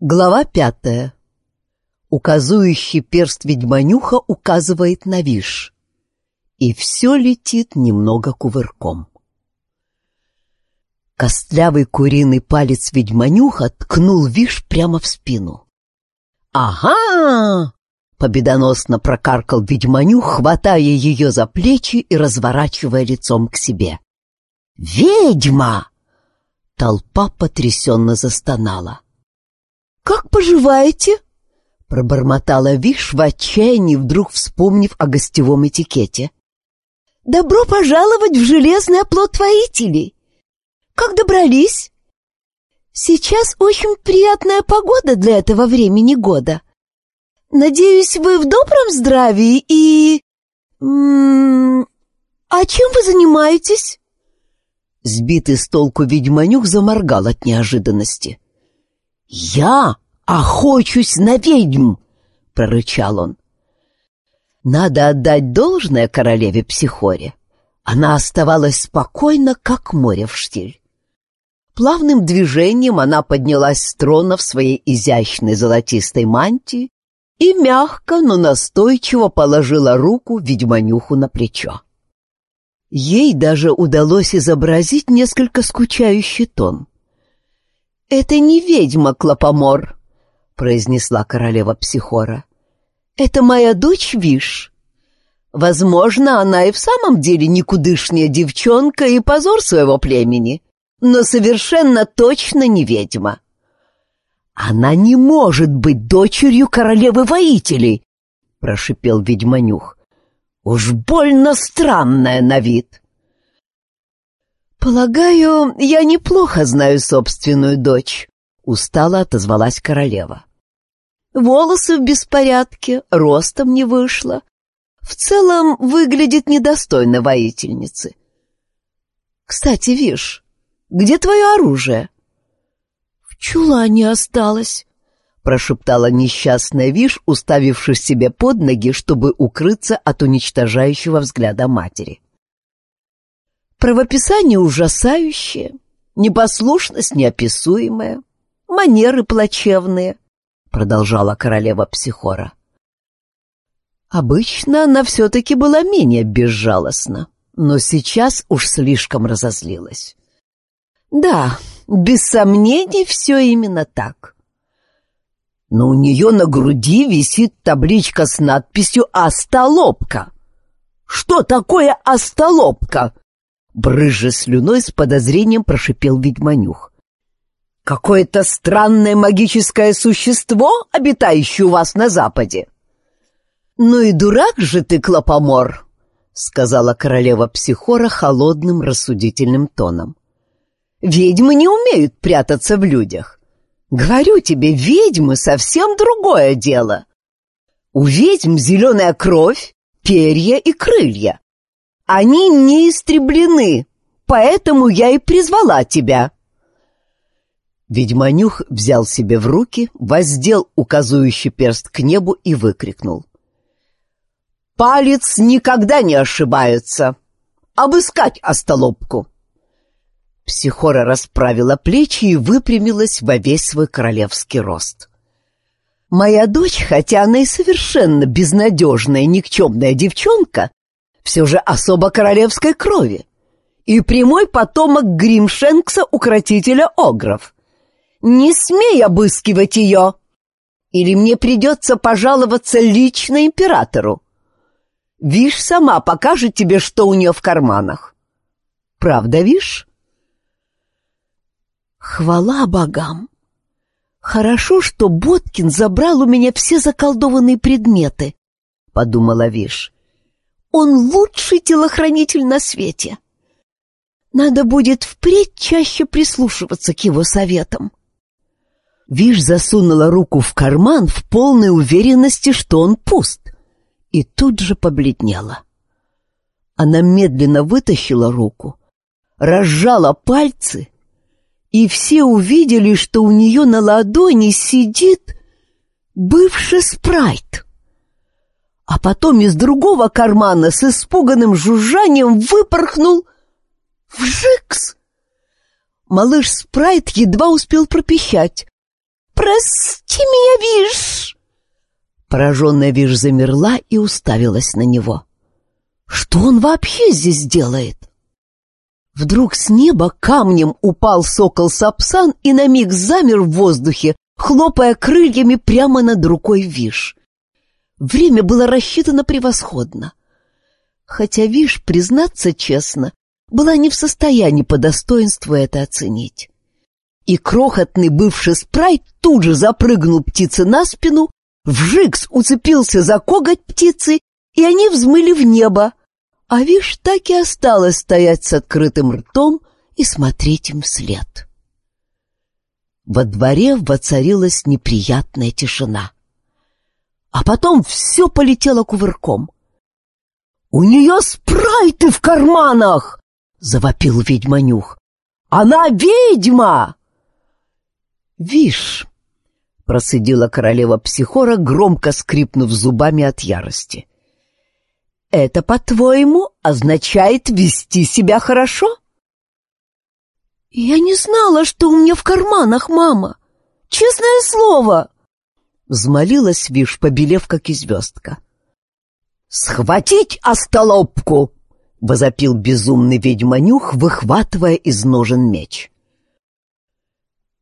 Глава пятая. Указующий перст ведьманюха указывает на виш. И все летит немного кувырком. Костлявый куриный палец ведьманюха ткнул виш прямо в спину. «Ага!» — победоносно прокаркал ведьманюх, хватая ее за плечи и разворачивая лицом к себе. «Ведьма!» Толпа потрясенно застонала. «Как поживаете?» — пробормотала Виш в отчаянии, вдруг вспомнив о гостевом этикете. «Добро пожаловать в железный оплот воителей! Как добрались?» «Сейчас очень приятная погода для этого времени года. Надеюсь, вы в добром здравии и... А чем вы занимаетесь?» Сбитый с толку ведьманюк заморгал от неожиданности. «Я охочусь на ведьм!» — прорычал он. Надо отдать должное королеве Психоре. Она оставалась спокойна, как море в штиль. Плавным движением она поднялась с трона в своей изящной золотистой мантии и мягко, но настойчиво положила руку ведьманюху на плечо. Ей даже удалось изобразить несколько скучающий тон. «Это не ведьма, Клопомор», — произнесла королева Психора. «Это моя дочь Виш. Возможно, она и в самом деле никудышняя девчонка и позор своего племени, но совершенно точно не ведьма». «Она не может быть дочерью королевы-воителей!» — прошипел ведьманюх. «Уж больно странная на вид!» «Полагаю, я неплохо знаю собственную дочь», — устало отозвалась королева. «Волосы в беспорядке, ростом не вышло. В целом выглядит недостойно воительницы. Кстати, Виш, где твое оружие?» «В чулане осталось», — прошептала несчастная Виш, уставившись себе под ноги, чтобы укрыться от уничтожающего взгляда матери. Правописание ужасающее, непослушность неописуемая, манеры плачевные, продолжала королева Психора. Обычно она все-таки была менее безжалостна, но сейчас уж слишком разозлилась. Да, без сомнений, все именно так. Но у нее на груди висит табличка с надписью «Остолопка». Что такое «Остолопка»? Брыжа слюной с подозрением прошипел ведьманюх. «Какое-то странное магическое существо, обитающее у вас на западе?» «Ну и дурак же ты, Клопомор!» — сказала королева Психора холодным рассудительным тоном. «Ведьмы не умеют прятаться в людях. Говорю тебе, ведьмы — совсем другое дело. У ведьм зеленая кровь, перья и крылья. Они не истреблены, поэтому я и призвала тебя». Ведьманюх взял себе в руки, воздел указующий перст к небу и выкрикнул. «Палец никогда не ошибается! Обыскать остолопку!» Психора расправила плечи и выпрямилась во весь свой королевский рост. «Моя дочь, хотя она и совершенно безнадежная никчемная девчонка, все же особо королевской крови и прямой потомок Гримшенкса, укротителя огров. Не смей обыскивать ее, или мне придется пожаловаться лично императору. Виш сама покажет тебе, что у нее в карманах. Правда, Виш? Хвала богам! Хорошо, что Боткин забрал у меня все заколдованные предметы, — подумала Виш. Он лучший телохранитель на свете. Надо будет впредь чаще прислушиваться к его советам. Виш засунула руку в карман в полной уверенности, что он пуст, и тут же побледнела. Она медленно вытащила руку, разжала пальцы, и все увидели, что у нее на ладони сидит бывший спрайт а потом из другого кармана с испуганным жужжанием выпорхнул Вжикс! Малыш Спрайт едва успел пропищать. прости меня, Виш!» Пораженная Виш замерла и уставилась на него. «Что он вообще здесь делает?» Вдруг с неба камнем упал сокол Сапсан и на миг замер в воздухе, хлопая крыльями прямо над рукой Виш. Время было рассчитано превосходно. Хотя Виш, признаться честно, была не в состоянии по достоинству это оценить. И крохотный бывший спрайт тут же запрыгнул птице на спину, вжикс уцепился за коготь птицы, и они взмыли в небо, а Виш так и осталась стоять с открытым ртом и смотреть им вслед. Во дворе воцарилась неприятная тишина. А потом все полетело кувырком. «У нее спрайты в карманах!» — завопил ведьманюх. «Она ведьма!» «Вишь!» — процедила королева психора, громко скрипнув зубами от ярости. Это, по-твоему, означает вести себя хорошо? Я не знала, что у меня в карманах, мама. Честное слово. Взмолилась Виш, побелев, как и звездка. «Схватить остолопку!» — возопил безумный ведьманюх, выхватывая из ножен меч.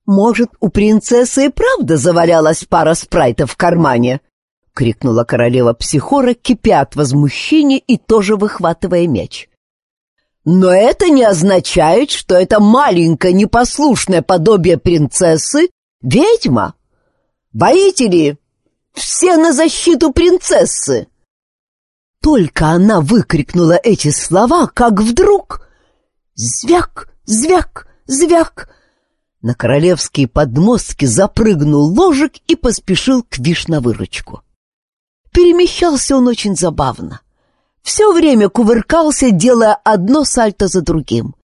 «Может, у принцессы и правда завалялась пара спрайтов в кармане?» — крикнула королева психора, кипя от возмущения и тоже выхватывая меч. «Но это не означает, что это маленькое непослушное подобие принцессы — ведьма. Воители, все на защиту принцессы!» Только она выкрикнула эти слова, как вдруг... Звяк, звяк, звяк! На королевские подмостки запрыгнул ложек и поспешил к Виш на выручку. Перемещался он очень забавно. Все время кувыркался, делая одно сальто за другим.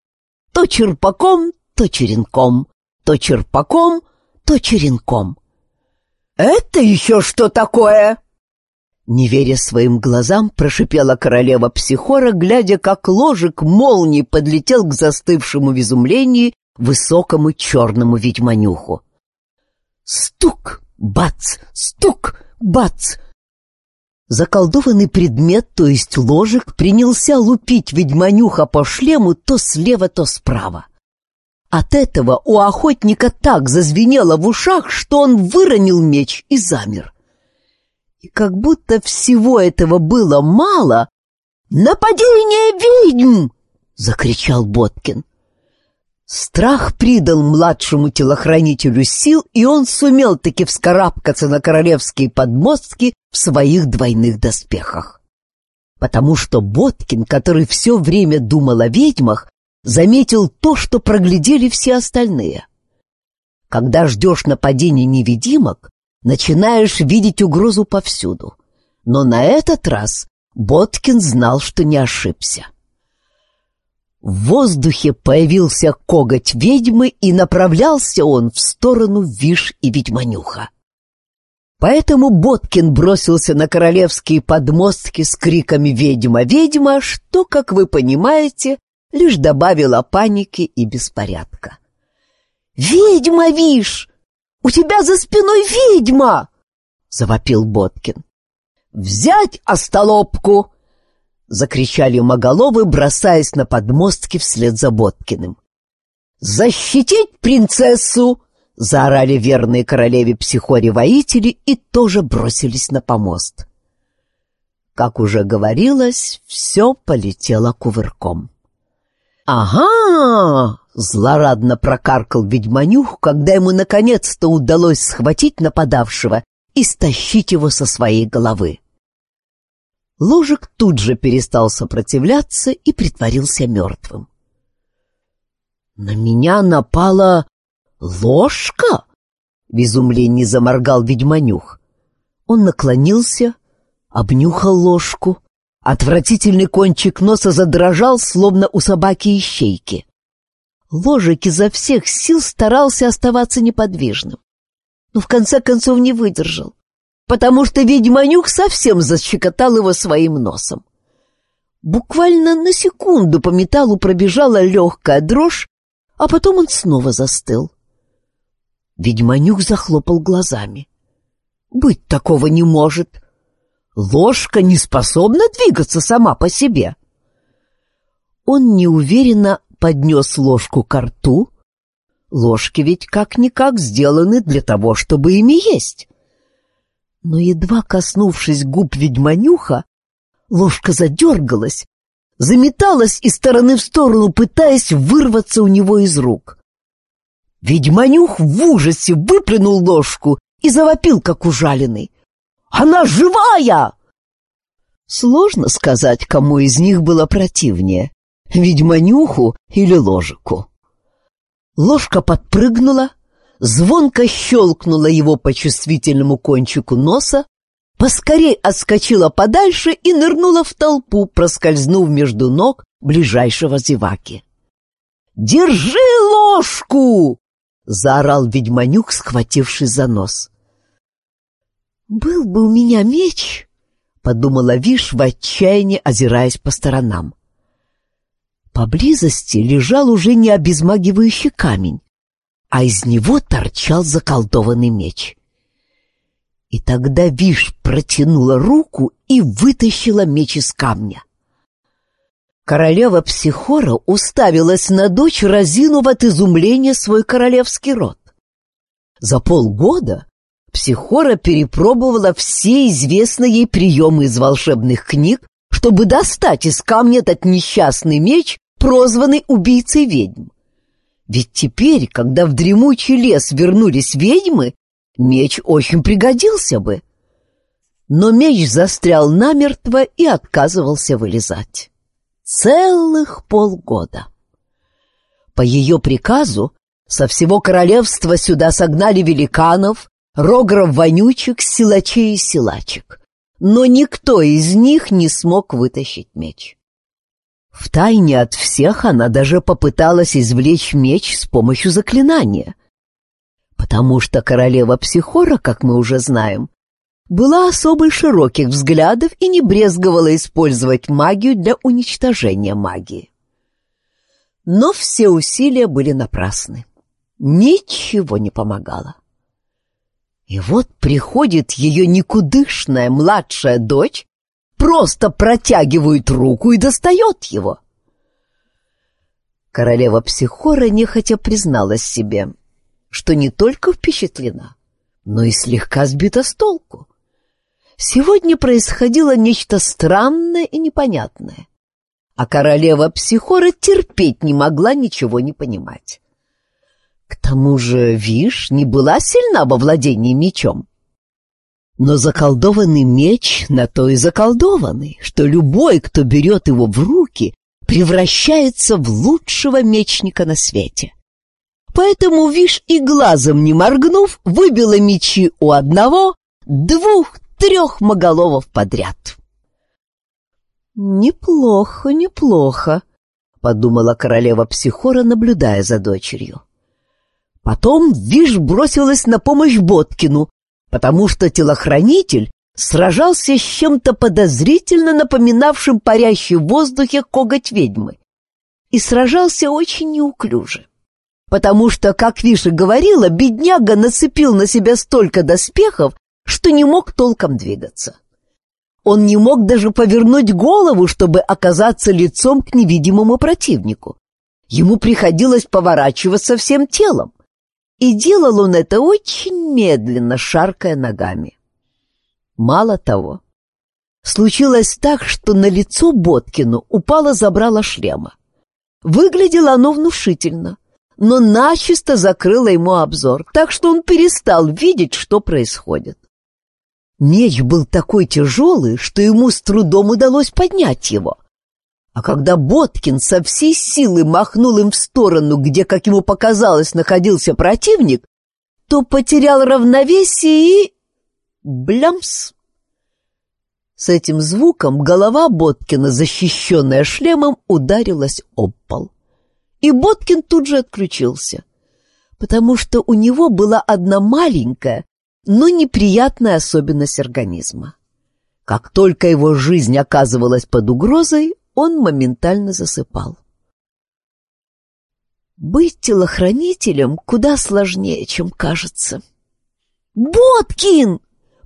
То черпаком, то черенком, то черпаком, то черенком. «Это еще что такое?» Не веря своим глазам, прошипела королева психора, глядя, как ложек молнии подлетел к застывшему в изумлении высокому черному ведьманюху. Стук, бац, стук, бац! Заколдованный предмет, то есть ложек, принялся лупить ведьманюха по шлему то слева, то справа. От этого у охотника так зазвенело в ушах, что он выронил меч и замер. И как будто всего этого было мало, «Нападение ведьм!» — закричал Боткин. Страх придал младшему телохранителю сил, и он сумел таки вскарабкаться на королевские подмостки в своих двойных доспехах. Потому что Боткин, который все время думал о ведьмах, заметил то, что проглядели все остальные. Когда ждешь нападения невидимок, начинаешь видеть угрозу повсюду. Но на этот раз Боткин знал, что не ошибся. В воздухе появился коготь ведьмы, и направлялся он в сторону Виш и Ведьманюха. Поэтому Боткин бросился на королевские подмостки с криками «Ведьма! Ведьма!», что, как вы понимаете, лишь добавило паники и беспорядка. «Ведьма, Виш! У тебя за спиной ведьма!» — завопил Боткин. «Взять остолопку!» — закричали моголовы, бросаясь на подмостки вслед за Боткиным. «Защитить принцессу!» — заорали верные королеве психоре воители и тоже бросились на помост. Как уже говорилось, все полетело кувырком. «Ага!» — злорадно прокаркал ведьманюх, когда ему наконец-то удалось схватить нападавшего и стащить его со своей головы. Ложек тут же перестал сопротивляться и притворился мертвым. «На меня напала ложка?» — в изумлении заморгал ведьманюх. Он наклонился, обнюхал ложку. Отвратительный кончик носа задрожал, словно у собаки ищейки. Ложек изо всех сил старался оставаться неподвижным. Но в конце концов не выдержал потому что ведьманюк совсем защекотал его своим носом. Буквально на секунду по металлу пробежала легкая дрожь, а потом он снова застыл. Ведьманюк захлопал глазами. «Быть такого не может. Ложка не способна двигаться сама по себе». Он неуверенно поднес ложку к рту. Ложки ведь как-никак сделаны для того, чтобы ими есть. Но едва коснувшись губ ведьманюха, ложка задергалась, заметалась из стороны в сторону, пытаясь вырваться у него из рук. Ведьманюх в ужасе выплюнул ложку и завопил, как ужаленный. «Она живая!» Сложно сказать, кому из них было противнее — ведьманюху или ложику. Ложка подпрыгнула, звонко щелкнула его по чувствительному кончику носа, поскорей отскочила подальше и нырнула в толпу, проскользнув между ног ближайшего зеваки. «Держи ложку!» — заорал ведьманюк, схватившись за нос. «Был бы у меня меч!» — подумала Виш в отчаянии, озираясь по сторонам. Поблизости лежал уже не обезмагивающий камень, а из него торчал заколдованный меч. И тогда Виш протянула руку и вытащила меч из камня. Королева Психора уставилась на дочь, разинув от изумления свой королевский род. За полгода Психора перепробовала все известные ей приемы из волшебных книг, чтобы достать из камня этот несчастный меч, прозванный убийцей ведьм. Ведь теперь, когда в дремучий лес вернулись ведьмы, меч очень пригодился бы. Но меч застрял намертво и отказывался вылезать. Целых полгода. По ее приказу со всего королевства сюда согнали великанов, рогров-вонючек, силачей и силачек. Но никто из них не смог вытащить меч. Втайне от всех она даже попыталась извлечь меч с помощью заклинания. Потому что королева Психора, как мы уже знаем, была особой широких взглядов и не брезговала использовать магию для уничтожения магии. Но все усилия были напрасны. Ничего не помогало. И вот приходит ее никудышная младшая дочь, просто протягивает руку и достает его. Королева Психора нехотя призналась себе, что не только впечатлена, но и слегка сбита с толку. Сегодня происходило нечто странное и непонятное, а королева Психора терпеть не могла ничего не понимать. К тому же Виш не была сильна во владении мечом. Но заколдованный меч на то и заколдованный, что любой, кто берет его в руки, превращается в лучшего мечника на свете. Поэтому Виш и глазом не моргнув, выбила мечи у одного, двух, трех моголовов подряд. «Неплохо, неплохо», — подумала королева Психора, наблюдая за дочерью. Потом Виш бросилась на помощь Боткину, потому что телохранитель сражался с чем-то подозрительно напоминавшим парящий в воздухе коготь ведьмы. И сражался очень неуклюже. Потому что, как Виша говорила, бедняга нацепил на себя столько доспехов, что не мог толком двигаться. Он не мог даже повернуть голову, чтобы оказаться лицом к невидимому противнику. Ему приходилось поворачиваться всем телом. И делал он это очень медленно, шаркая ногами. Мало того, случилось так, что на лицо Боткину упало забрало шлема. Выглядело оно внушительно, но начисто закрыло ему обзор, так что он перестал видеть, что происходит. Меч был такой тяжелый, что ему с трудом удалось поднять его. А когда Боткин со всей силы махнул им в сторону, где, как ему показалось, находился противник, то потерял равновесие и... Блямс! С этим звуком голова Боткина, защищенная шлемом, ударилась об пол. И Боткин тут же отключился, потому что у него была одна маленькая, но неприятная особенность организма. Как только его жизнь оказывалась под угрозой, он моментально засыпал. Быть телохранителем куда сложнее, чем кажется. «Боткин!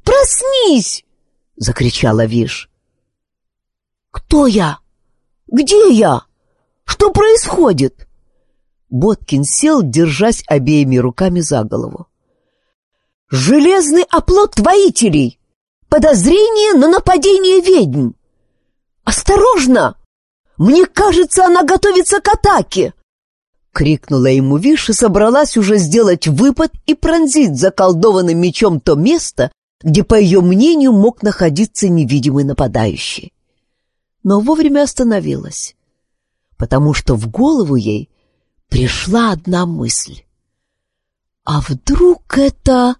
Проснись!» — закричала Виш. «Кто я? Где я? Что происходит?» Боткин сел, держась обеими руками за голову. «Железный оплот воителей! Подозрение на нападение ведьм! Осторожно! Мне кажется, она готовится к атаке!» Крикнула ему Виш и собралась уже сделать выпад и пронзить заколдованным мечом то место, где, по ее мнению, мог находиться невидимый нападающий. Но вовремя остановилась, потому что в голову ей пришла одна мысль. А вдруг это...